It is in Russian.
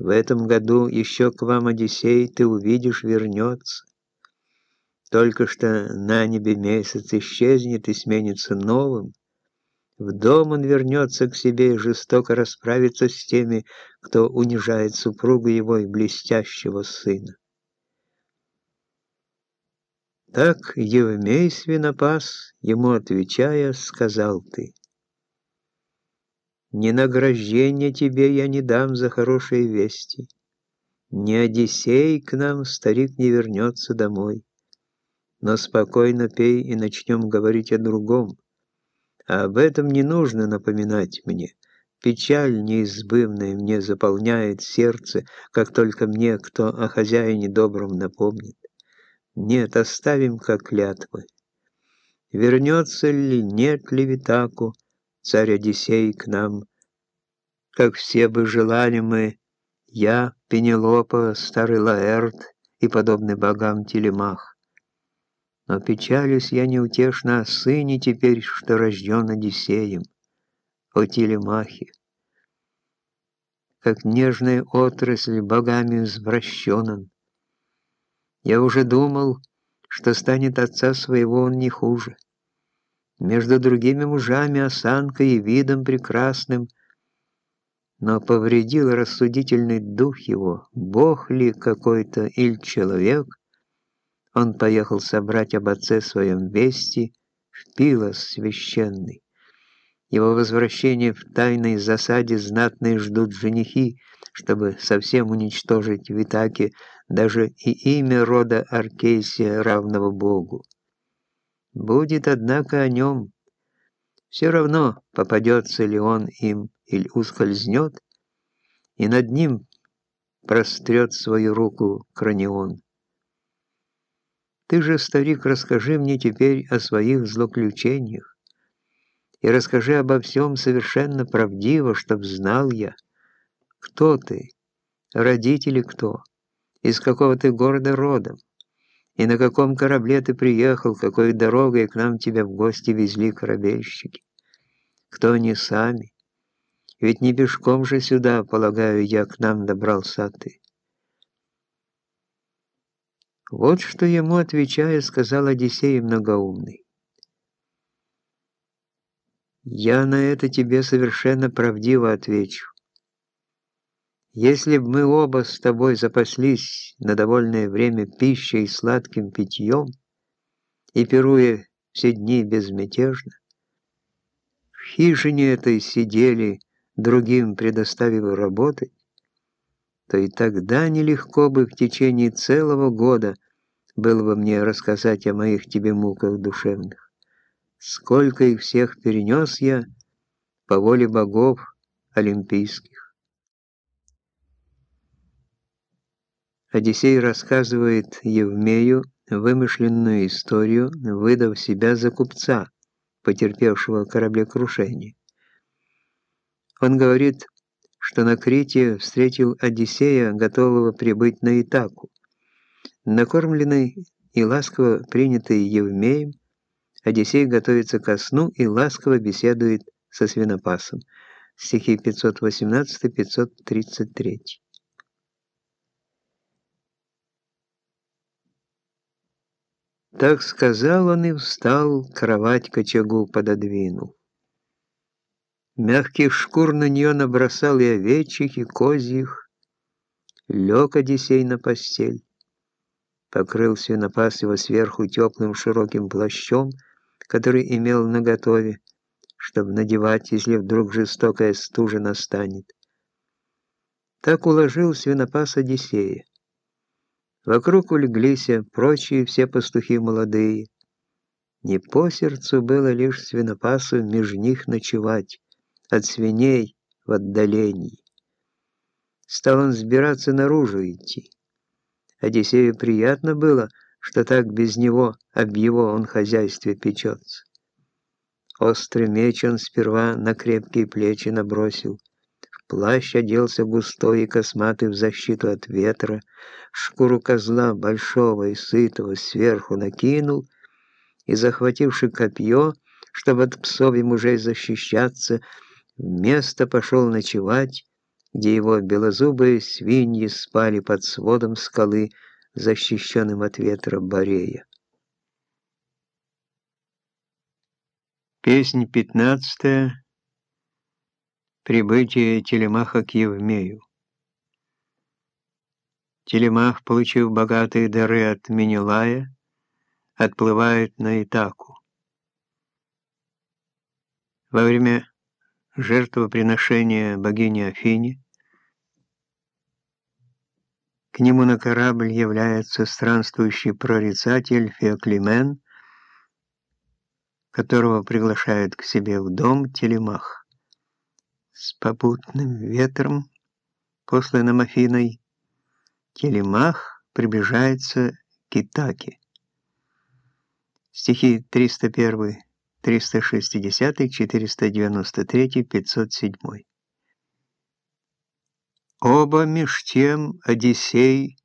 В этом году еще к вам, Одиссей, ты увидишь, вернется. Только что на небе месяц исчезнет и сменится новым. В дом он вернется к себе и жестоко расправится с теми, кто унижает супругу его и блестящего сына. Так Евмей свинопас, ему отвечая, сказал ты. «Ни награждения тебе я не дам за хорошие вести. Ни Одиссей к нам, старик, не вернется домой. Но спокойно пей и начнем говорить о другом. А об этом не нужно напоминать мне. Печаль неизбывная мне заполняет сердце, как только мне кто о хозяине добром напомнит. Нет, оставим как клятвы. Вернется ли, нет ли Витаку, царь Одиссей к нам, как все бы желали мы, я, Пенелопа, старый Лаэрт и подобный богам Телемах. Но печалюсь я неутешно о сыне теперь, что рожден Одиссеем, о Телемахе. Как нежная отрасль богами взбращенен, я уже думал, что станет отца своего он не хуже. Между другими мужами осанкой и видом прекрасным, но повредил рассудительный дух его, бог ли какой-то или человек, он поехал собрать об отце своем вести в Пилос священный. Его возвращение в тайной засаде знатные ждут женихи, чтобы совсем уничтожить в Итаке даже и имя рода Аркейсия, равного Богу. Будет, однако, о нем. Все равно, попадется ли он им или ускользнет, и над ним прострет свою руку Кранион. Ты же, старик, расскажи мне теперь о своих злоключениях, и расскажи обо всем совершенно правдиво, чтоб знал я, кто ты, родители кто, из какого ты города родом, и на каком корабле ты приехал, какой дорогой к нам тебя в гости везли корабельщики. Кто они сами? Ведь не пешком же сюда, полагаю я, к нам добрался ты. Вот что ему, отвечая, сказал Одиссей многоумный. Я на это тебе совершенно правдиво отвечу. Если б мы оба с тобой запаслись на довольное время пищей и сладким питьем, и пируя все дни безмятежно, в хижине этой сидели, другим предоставив работать, то и тогда нелегко бы в течение целого года было бы мне рассказать о моих тебе муках душевных. Сколько их всех перенес я по воле богов олимпийских. Одиссей рассказывает Евмею вымышленную историю, выдав себя за купца, потерпевшего кораблекрушение. Он говорит, что на Крите встретил Одиссея, готового прибыть на Итаку. Накормленный и ласково принятый Евмеем, Одиссей готовится ко сну и ласково беседует со свинопасом. Стихи 518-533. Так сказал он и встал, кровать к очагу пододвинул. Мягких шкур на нее набросал и овечьих, и козьих. Лег Одиссей на постель. Покрыл свинопас его сверху теплым широким плащом, который имел наготове, чтобы надевать, если вдруг жестокая стужа настанет. Так уложил свинопас Одиссея. Вокруг улеглись прочие все пастухи молодые. Не по сердцу было лишь свинопасу меж них ночевать, от свиней в отдалении. Стал он сбираться наружу идти. Одиссею приятно было, что так без него, об его он хозяйстве печется. Острый меч он сперва на крепкие плечи набросил, Плащ оделся густой и косматый в защиту от ветра, шкуру козла большого и сытого сверху накинул и, захвативши копье, чтобы от псов и мужей защищаться, в место пошел ночевать, где его белозубые свиньи спали под сводом скалы, защищенным от ветра Борея. Песнь пятнадцатая. Прибытие Телемаха к Евмею. Телемах, получив богатые дары от Менелая, отплывает на Итаку. Во время жертвоприношения богини Афине к нему на корабль является странствующий прорицатель Феоклимен, которого приглашает к себе в дом Телемах. С попутным ветром, посланным Афиной, Телемах приближается к Итаке. Стихи 301, 360, 493, 507. Оба меж тем Одиссей